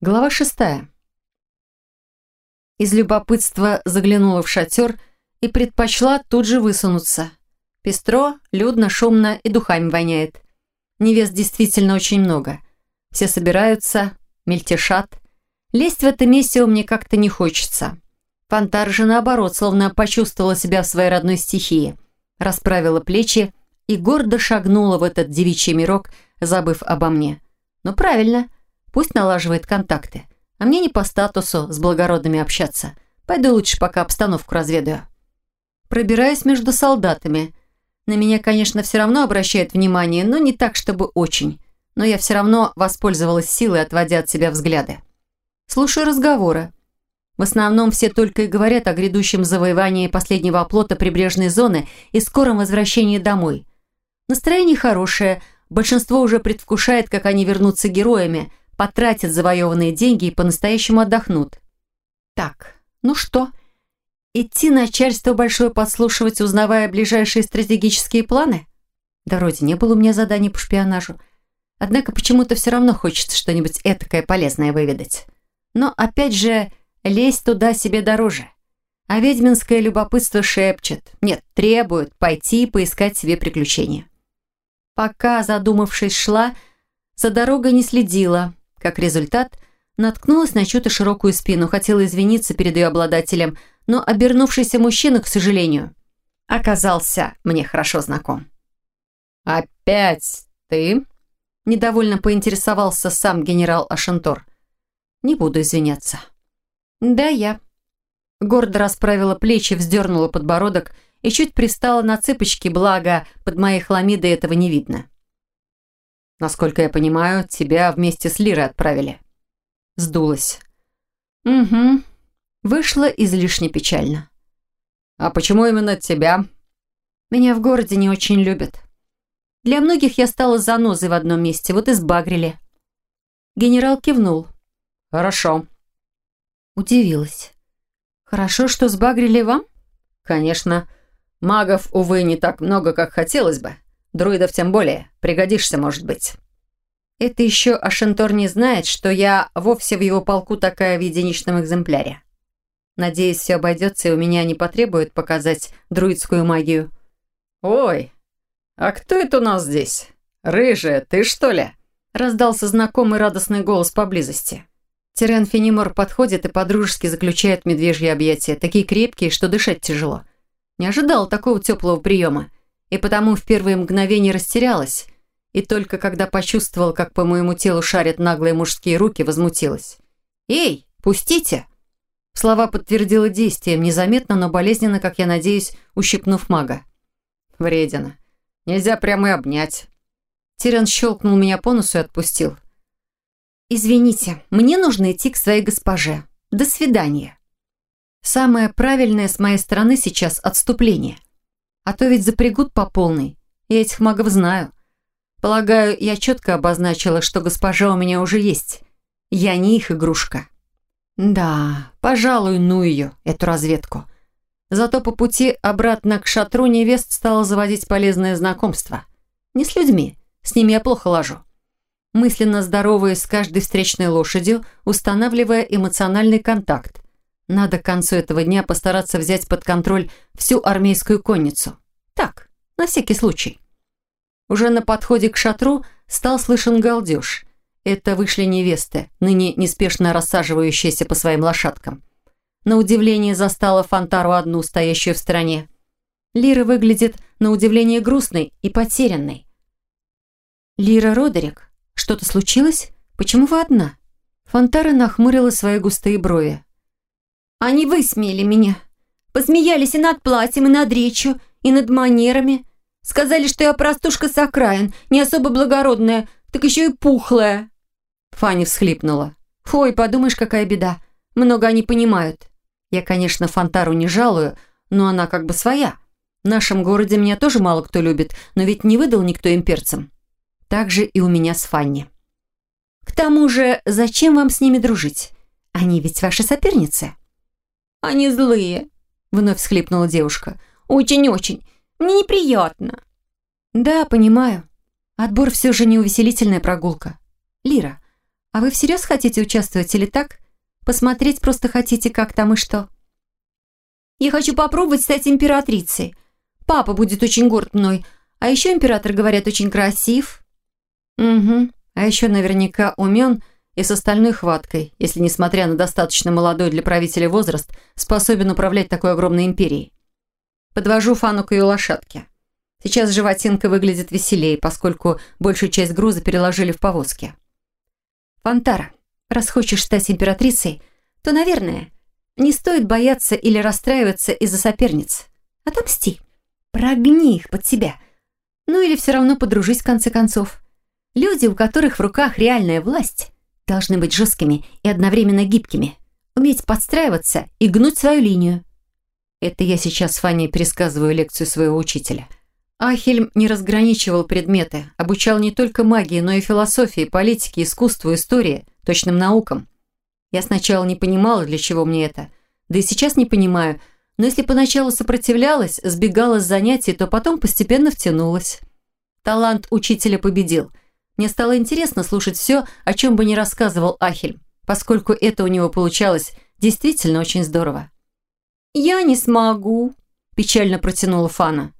Глава шестая. Из любопытства заглянула в шатер и предпочла тут же высунуться. Пестро, людно, шумно и духами воняет. Невест действительно очень много. Все собираются, мельтешат. Лезть в это месиво мне как-то не хочется. Фантар же наоборот, словно почувствовала себя в своей родной стихии. Расправила плечи и гордо шагнула в этот девичий мирок, забыв обо мне. Ну правильно, пусть налаживает контакты. А мне не по статусу с благородными общаться. Пойду лучше пока обстановку разведаю. Пробираюсь между солдатами. На меня, конечно, все равно обращают внимание, но не так, чтобы очень. Но я все равно воспользовалась силой, отводя от себя взгляды. Слушаю разговоры. В основном все только и говорят о грядущем завоевании последнего оплота прибрежной зоны и скором возвращении домой. Настроение хорошее, большинство уже предвкушает, как они вернутся героями, потратят завоеванные деньги и по-настоящему отдохнут. Так, ну что, идти начальство большое подслушивать, узнавая ближайшие стратегические планы? Да вроде не было у меня заданий по шпионажу. Однако почему-то все равно хочется что-нибудь этакое полезное выведать. Но опять же, лезть туда себе дороже. А ведьминское любопытство шепчет. Нет, требует пойти и поискать себе приключения. Пока, задумавшись, шла, за дорогой не следила. Как результат, наткнулась на чью-то широкую спину, хотела извиниться перед ее обладателем, но обернувшийся мужчина, к сожалению, оказался мне хорошо знаком. «Опять ты?» – недовольно поинтересовался сам генерал Ашентор. «Не буду извиняться». «Да, я». Гордо расправила плечи, вздернула подбородок и чуть пристала на цыпочки, благо под моей хламидой этого не видно. Насколько я понимаю, тебя вместе с Лирой отправили. Сдулась. Угу. Вышло излишне печально. А почему именно тебя? Меня в городе не очень любят. Для многих я стала занозой в одном месте, вот и сбагрили. Генерал кивнул. Хорошо. Удивилась. Хорошо, что сбагрили вам? Конечно. Магов, увы, не так много, как хотелось бы. Друидов тем более. Пригодишься, может быть. Это еще Ашентор не знает, что я вовсе в его полку такая в единичном экземпляре. Надеюсь, все обойдется, и у меня не потребует показать друидскую магию. «Ой, а кто это у нас здесь? Рыжая, ты что ли?» Раздался знакомый радостный голос поблизости. Тирен Фенимор подходит и подружески заключает медвежьи объятия, такие крепкие, что дышать тяжело. Не ожидал такого теплого приема и потому в первые мгновения растерялась, и только когда почувствовал, как по моему телу шарят наглые мужские руки, возмутилась. «Эй, пустите!» Слова подтвердила действием, незаметно, но болезненно, как я надеюсь, ущипнув мага. «Вредина. Нельзя прямо и обнять». Тиран щелкнул меня по носу и отпустил. «Извините, мне нужно идти к своей госпоже. До свидания». Самое правильное с моей стороны сейчас отступление – а то ведь запрягут по полной. Я этих магов знаю. Полагаю, я четко обозначила, что госпожа у меня уже есть. Я не их игрушка. Да, пожалуй, ну ее, эту разведку. Зато по пути обратно к шатру невест стала заводить полезное знакомство. Не с людьми, с ними я плохо ложу. Мысленно здороваясь с каждой встречной лошадью, устанавливая эмоциональный контакт. Надо к концу этого дня постараться взять под контроль всю армейскую конницу. Так, на всякий случай. Уже на подходе к шатру стал слышен галдеж. Это вышли невесты, ныне неспешно рассаживающиеся по своим лошадкам. На удивление застала Фонтару одну, стоящую в стороне. Лира выглядит на удивление грустной и потерянной. «Лира Родерик, что-то случилось? Почему вы одна?» Фонтара нахмурила свои густые брови. Они высмеяли меня. Посмеялись и над платьем, и над речью, и над манерами. Сказали, что я простушка с окраин, не особо благородная, так еще и пухлая. Фанни всхлипнула. «Ой, подумаешь, какая беда. Много они понимают. Я, конечно, Фонтару не жалую, но она как бы своя. В нашем городе меня тоже мало кто любит, но ведь не выдал никто имперцам. Так же и у меня с Фанни. К тому же, зачем вам с ними дружить? Они ведь ваши соперницы». «Они злые», — вновь всхлипнула девушка. «Очень-очень. Мне неприятно». «Да, понимаю. Отбор все же не увеселительная прогулка. Лира, А вы всерьез хотите участвовать или так? Посмотреть просто хотите, как там и что?» «Я хочу попробовать стать императрицей. Папа будет очень горд мной. А еще император, говорят, очень красив». «Угу. А еще наверняка умен и с остальной хваткой, если, несмотря на достаточно молодой для правителя возраст, способен управлять такой огромной империей. Подвожу Фану к ее лошадке. Сейчас животинка выглядит веселее, поскольку большую часть груза переложили в повозки. «Фантара, раз хочешь стать императрицей, то, наверное, не стоит бояться или расстраиваться из-за соперниц. Отомсти. Прогни их под себя. Ну или все равно подружись в конце концов. Люди, у которых в руках реальная власть, должны быть жесткими и одновременно гибкими, уметь подстраиваться и гнуть свою линию. Это я сейчас Фане пересказываю лекцию своего учителя. Ахельм не разграничивал предметы, обучал не только магии, но и философии, политике, искусству, истории, точным наукам. Я сначала не понимала, для чего мне это, да и сейчас не понимаю, но если поначалу сопротивлялась, сбегала с занятий, то потом постепенно втянулась. Талант учителя победил. Мне стало интересно слушать все, о чем бы ни рассказывал Ахельм, поскольку это у него получалось действительно очень здорово. «Я не смогу», – печально протянула Фана.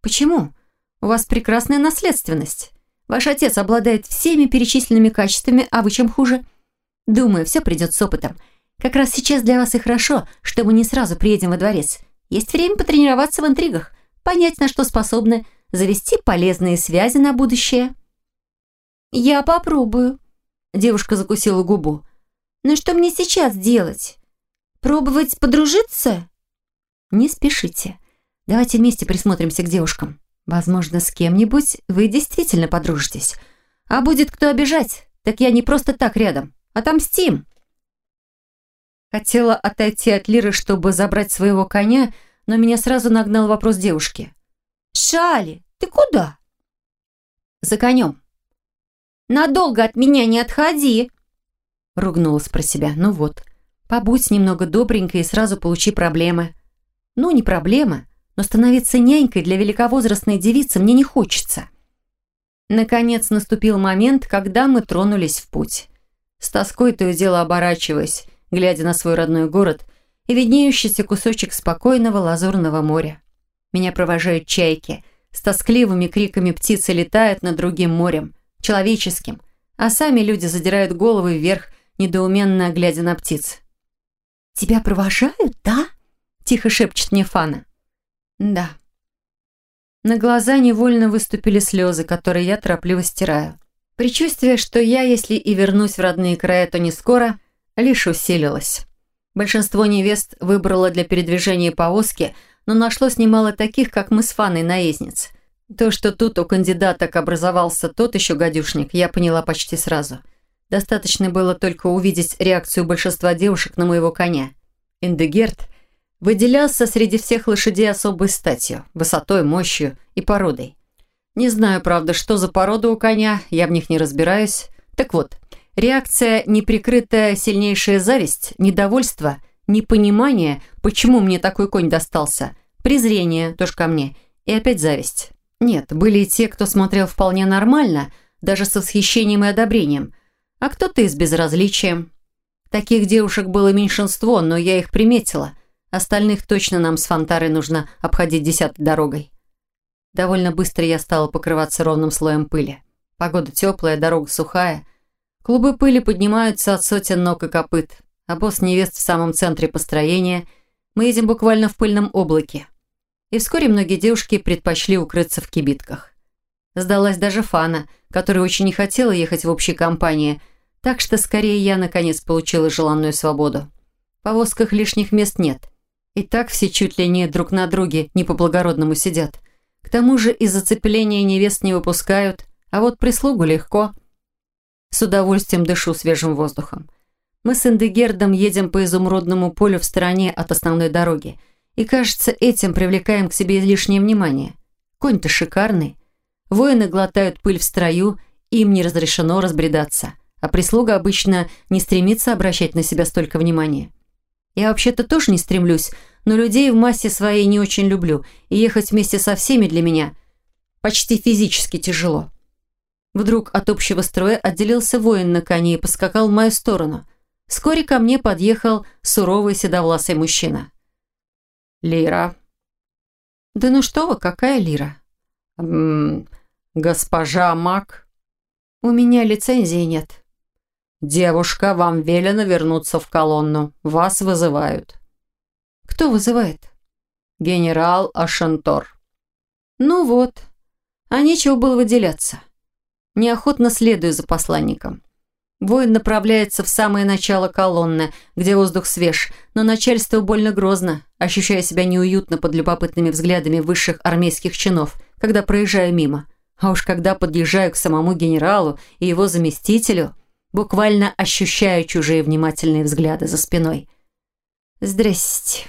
«Почему? У вас прекрасная наследственность. Ваш отец обладает всеми перечисленными качествами, а вы чем хуже? Думаю, все придет с опытом. Как раз сейчас для вас и хорошо, что мы не сразу приедем во дворец. Есть время потренироваться в интригах, понять, на что способны, завести полезные связи на будущее». «Я попробую», – девушка закусила губу. «Но что мне сейчас делать? Пробовать подружиться?» «Не спешите. Давайте вместе присмотримся к девушкам. Возможно, с кем-нибудь вы действительно подружитесь. А будет кто обижать, так я не просто так рядом. Отомстим. Хотела отойти от Лиры, чтобы забрать своего коня, но меня сразу нагнал вопрос девушки. «Шали, ты куда?» «За конем». «Надолго от меня не отходи!» Ругнулась про себя. «Ну вот, побудь немного добренькой и сразу получи проблемы». «Ну, не проблема, но становиться нянькой для великовозрастной девицы мне не хочется. Наконец наступил момент, когда мы тронулись в путь. С тоской то и дело оборачиваясь, глядя на свой родной город и виднеющийся кусочек спокойного лазурного моря. Меня провожают чайки, с тоскливыми криками птицы летают над другим морем, человеческим, а сами люди задирают головы вверх, недоуменно глядя на птиц. «Тебя провожают, да?» – тихо шепчет мне Фана. Да. На глаза невольно выступили слезы, которые я торопливо стираю. Причувствие, что я, если и вернусь в родные края, то не скоро, лишь усилилось. Большинство невест выбрало для передвижения повозки, но нашлось немало таких, как мы с Фаной, наездниц. То, что тут у кандидаток образовался тот еще гадюшник, я поняла почти сразу. Достаточно было только увидеть реакцию большинства девушек на моего коня. Индегерт Выделялся среди всех лошадей особой статью, высотой, мощью и породой. Не знаю, правда, что за порода у коня, я в них не разбираюсь. Так вот, реакция, неприкрытая сильнейшая зависть, недовольство, непонимание, почему мне такой конь достался, презрение, тоже ко мне, и опять зависть. Нет, были и те, кто смотрел вполне нормально, даже с восхищением и одобрением, а кто-то и с безразличием. Таких девушек было меньшинство, но я их приметила – Остальных точно нам с Фонтарой нужно обходить десятой дорогой. Довольно быстро я стала покрываться ровным слоем пыли. Погода теплая, дорога сухая. Клубы пыли поднимаются от сотен ног и копыт. А босс невест в самом центре построения. Мы едем буквально в пыльном облаке. И вскоре многие девушки предпочли укрыться в кибитках. Сдалась даже Фана, которая очень не хотела ехать в общей компании, так что скорее я, наконец, получила желанную свободу. В повозках лишних мест нет – и так все чуть ли не друг на друге не по-благородному сидят. К тому же из зацепления невест не выпускают, а вот прислугу легко. С удовольствием дышу свежим воздухом. Мы с Индегердом едем по изумрудному полю в стороне от основной дороги. И, кажется, этим привлекаем к себе лишнее внимание. Конь-то шикарный. Воины глотают пыль в строю, им не разрешено разбредаться. А прислуга обычно не стремится обращать на себя столько внимания. Я вообще-то тоже не стремлюсь, но людей в массе своей не очень люблю, и ехать вместе со всеми для меня почти физически тяжело. Вдруг от общего строя отделился воин на коне и поскакал в мою сторону. Вскоре ко мне подъехал суровый седовласый мужчина. «Лира». «Да ну что вы, какая Лира?» М -м, «Госпожа Мак». «У меня лицензии нет». «Девушка, вам велено вернуться в колонну. Вас вызывают». «Кто вызывает?» «Генерал Ашантор». «Ну вот. А нечего было выделяться. Неохотно следую за посланником. Воин направляется в самое начало колонны, где воздух свеж, но начальство больно грозно, ощущая себя неуютно под любопытными взглядами высших армейских чинов, когда проезжаю мимо. А уж когда подъезжаю к самому генералу и его заместителю, буквально ощущаю чужие внимательные взгляды за спиной. «Здрасте».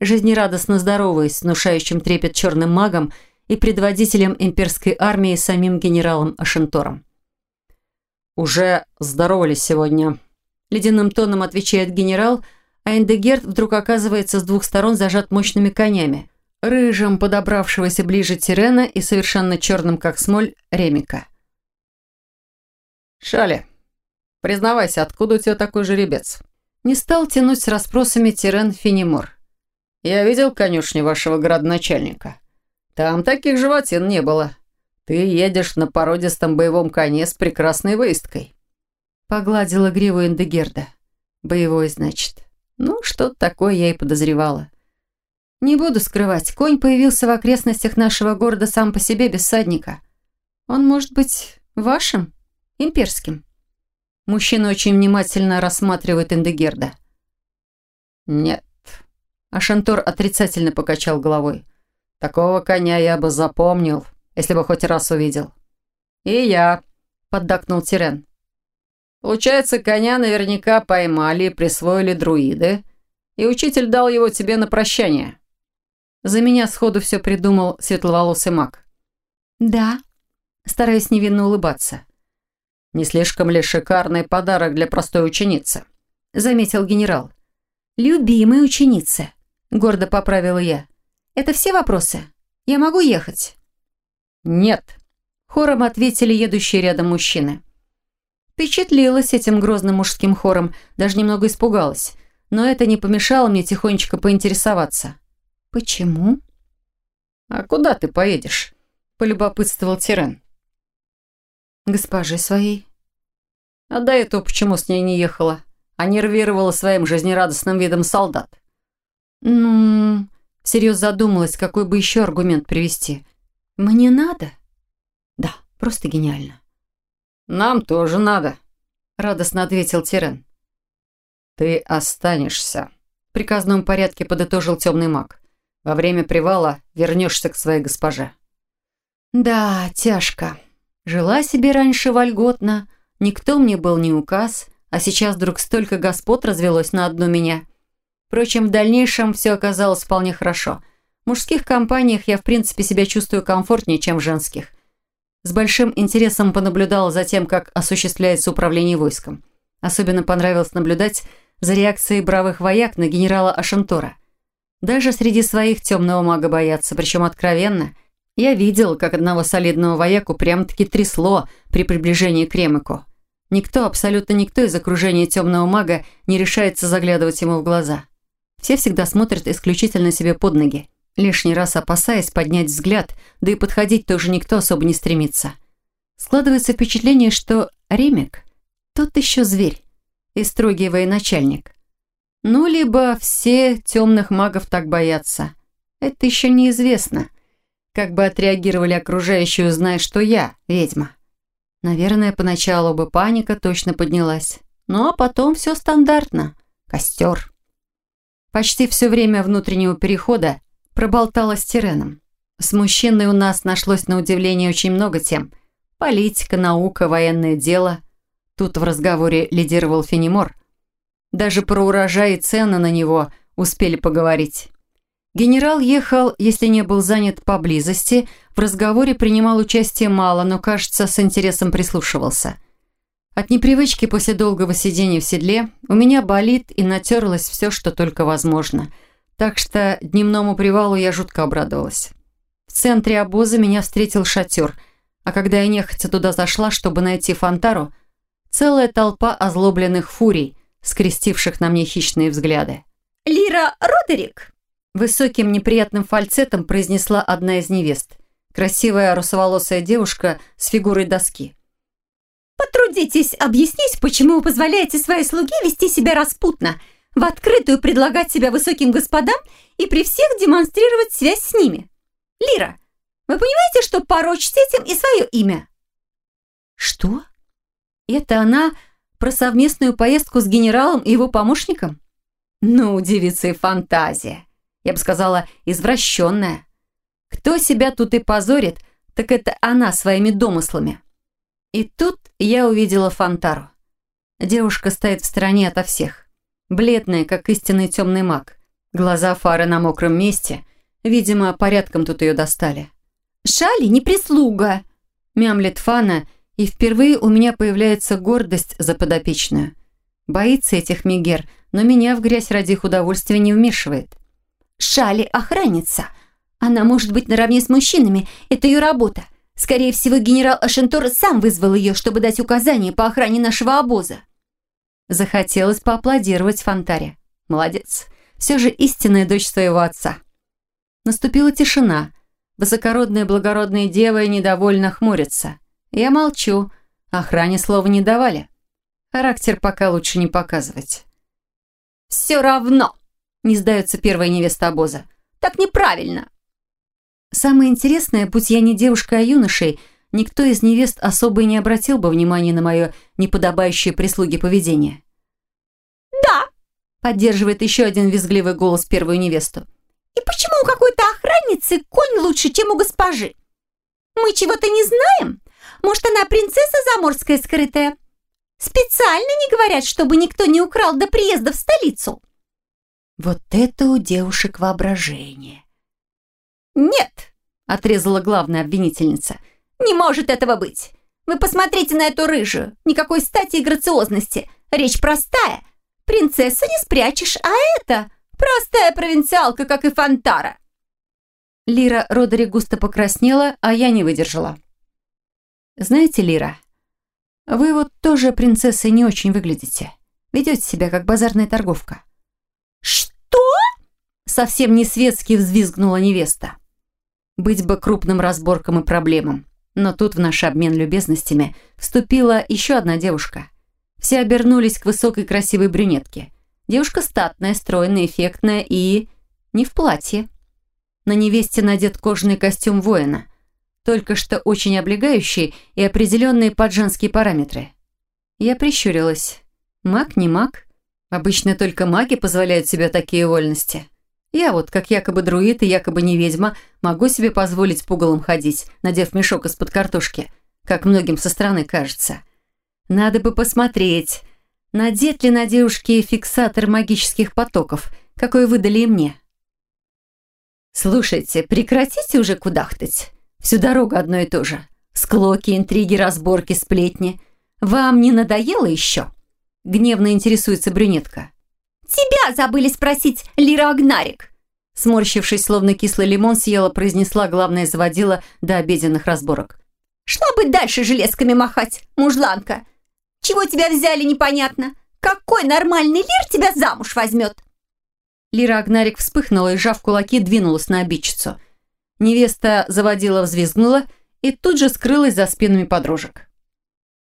Жизнерадостно здороваюсь с внушающим трепет черным магом – и предводителем имперской армии самим генералом Ашентором. «Уже здоровались сегодня», – ледяным тоном отвечает генерал, а Эндегерт вдруг оказывается с двух сторон зажат мощными конями, рыжим подобравшегося ближе Тирена и совершенно черным, как смоль, Ремика. «Шали, признавайся, откуда у тебя такой жеребец?» Не стал тянуть с расспросами Тирен Фенимор. «Я видел конюшни вашего градоначальника. Там таких животин не было. Ты едешь на породистом боевом коне с прекрасной выездкой». Погладила гриву Индегерда. «Боевой, значит. Ну, что-то такое я и подозревала». «Не буду скрывать, конь появился в окрестностях нашего города сам по себе без садника. Он может быть вашим? Имперским?» Мужчина очень внимательно рассматривает Индегерда. «Нет». Ашантор отрицательно покачал головой. Такого коня я бы запомнил, если бы хоть раз увидел. И я, поддакнул Тирен. Получается, коня наверняка поймали и присвоили друиды, и учитель дал его тебе на прощание. За меня сходу все придумал светловолосый маг. Да, стараюсь невинно улыбаться. Не слишком ли шикарный подарок для простой ученицы? Заметил генерал. Любимой ученицы, гордо поправила я. Это все вопросы? Я могу ехать?» «Нет», – хором ответили едущие рядом мужчины. Впечатлилась этим грозным мужским хором, даже немного испугалась. Но это не помешало мне тихонечко поинтересоваться. «Почему?» «А куда ты поедешь?» – полюбопытствовал Тирен. «Госпожи своей». «А до этого почему с ней не ехала? А нервировала своим жизнерадостным видом солдат?» «Ну...» Всерьез задумалась, какой бы еще аргумент привести. «Мне надо?» «Да, просто гениально». «Нам тоже надо», — радостно ответил Тирен. «Ты останешься», — в приказном порядке подытожил темный маг. «Во время привала вернешься к своей госпоже». «Да, тяжко. Жила себе раньше вольготно, никто мне был не указ, а сейчас вдруг столько господ развелось на одну меня». Впрочем, в дальнейшем все оказалось вполне хорошо. В мужских компаниях я, в принципе, себя чувствую комфортнее, чем в женских. С большим интересом понаблюдала за тем, как осуществляется управление войском. Особенно понравилось наблюдать за реакцией бравых вояк на генерала Ашантора. Даже среди своих темного мага боятся, причем откровенно. Я видел, как одного солидного вояку прям-таки трясло при приближении к Ремику. Никто, абсолютно никто из окружения темного мага не решается заглядывать ему в глаза. Все всегда смотрят исключительно себе под ноги, лишний раз опасаясь поднять взгляд, да и подходить тоже никто особо не стремится. Складывается впечатление, что Ремик – тот еще зверь и строгий военачальник. Ну, либо все темных магов так боятся. Это еще неизвестно. Как бы отреагировали окружающие, узная, что я ведьма. Наверное, поначалу бы паника точно поднялась. Ну, а потом все стандартно. Костер. Почти все время внутреннего перехода проболтала с Тиреном. С мужчиной у нас нашлось на удивление очень много тем. Политика, наука, военное дело. Тут в разговоре лидировал Фенимор. Даже про урожай и цены на него успели поговорить. Генерал ехал, если не был занят поблизости, в разговоре принимал участие мало, но, кажется, с интересом прислушивался – от непривычки после долгого сидения в седле у меня болит и натерлось все, что только возможно. Так что дневному привалу я жутко обрадовалась. В центре обоза меня встретил шатер. А когда я нехотя туда зашла, чтобы найти Фонтару, целая толпа озлобленных фурий, скрестивших на мне хищные взгляды. «Лира Родерик!» Высоким неприятным фальцетом произнесла одна из невест. Красивая русоволосая девушка с фигурой доски. «Потрудитесь объяснить, почему вы позволяете своей слуге вести себя распутно, в открытую предлагать себя высоким господам и при всех демонстрировать связь с ними. Лира, вы понимаете, что порочите этим и свое имя?» «Что? Это она про совместную поездку с генералом и его помощником?» «Ну, девица и фантазия. Я бы сказала, извращенная. Кто себя тут и позорит, так это она своими домыслами». И тут я увидела Фантару. Девушка стоит в стороне ото всех. Бледная, как истинный темный маг. Глаза фары на мокром месте. Видимо, порядком тут ее достали. «Шали не прислуга», — мямлет Фана, и впервые у меня появляется гордость за подопечную. Боится этих мигер, но меня в грязь ради их удовольствия не вмешивает. «Шали охранница. Она может быть наравне с мужчинами. Это ее работа. Скорее всего, генерал Ашентор сам вызвал ее, чтобы дать указания по охране нашего обоза». Захотелось поаплодировать Фонтаре. Молодец. Все же истинная дочь своего отца. Наступила тишина. Высокородная благородная дева недовольно хмурится. Я молчу. Охране слова не давали. Характер пока лучше не показывать. «Все равно!» — не сдается первая невеста обоза. «Так неправильно!» Самое интересное, будь я не девушкой, а юношей, никто из невест особо и не обратил бы внимания на мое неподобающее прислуге поведение. «Да!» — поддерживает еще один визгливый голос первую невесту. И почему у какой-то охранницы конь лучше, чем у госпожи? Мы чего-то не знаем? Может, она принцесса заморская скрытая? Специально не говорят, чтобы никто не украл до приезда в столицу. Вот это у девушек воображение. Нет, отрезала главная обвинительница. Не может этого быть. Вы посмотрите на эту рыжую. Никакой стати и грациозности. Речь простая. Принцессу не спрячешь, а это... Простая провинциалка, как и Фонтара. Лира Родери густо покраснела, а я не выдержала. Знаете, Лира, вы вот тоже принцессой не очень выглядите. Ведете себя как базарная торговка. Что? Совсем не светски взвизгнула невеста. Быть бы крупным разборкам и проблемам. Но тут в наш обмен любезностями вступила еще одна девушка. Все обернулись к высокой красивой брюнетке – Девушка статная, стройная, эффектная и... не в платье. На невесте надет кожаный костюм воина. Только что очень облегающий и определенные под женские параметры. Я прищурилась. Маг не маг. Обычно только маги позволяют себе такие вольности. Я вот, как якобы друид и якобы не ведьма, могу себе позволить пугалом ходить, надев мешок из-под картошки, как многим со стороны кажется. Надо бы посмотреть, Надет ли на девушке фиксатор магических потоков, какой выдали и мне? Слушайте, прекратите уже кудахтать. Всю дорогу одно и то же. Склоки, интриги, разборки, сплетни. Вам не надоело еще? Гневно интересуется брюнетка. Тебя забыли спросить, Лира Агнарик. Сморщившись, словно кислый лимон, съела, произнесла главная заводила до обеденных разборок. «Шла бы дальше железками махать, мужланка. Чего тебя взяли, непонятно? Какой нормальный лир тебя замуж возьмет?» Лира Агнарик вспыхнула и, сжав кулаки, двинулась на обидчицу. Невеста заводила, взвизгнула и тут же скрылась за спинами подружек.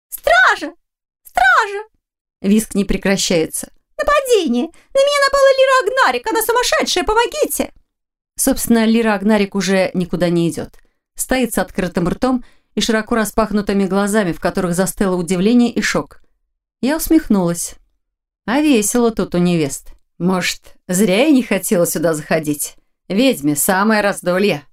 «Стража! Стража!» Виск не прекращается. «Нападение! На меня напала Лира Агнарик! Она сумасшедшая! Помогите!» Собственно, Лира Агнарик уже никуда не идет. Стоит с открытым ртом и широко распахнутыми глазами, в которых застыло удивление и шок. Я усмехнулась. А весело тут у невест. Может, зря я не хотела сюда заходить. Ведьме самое раздолье.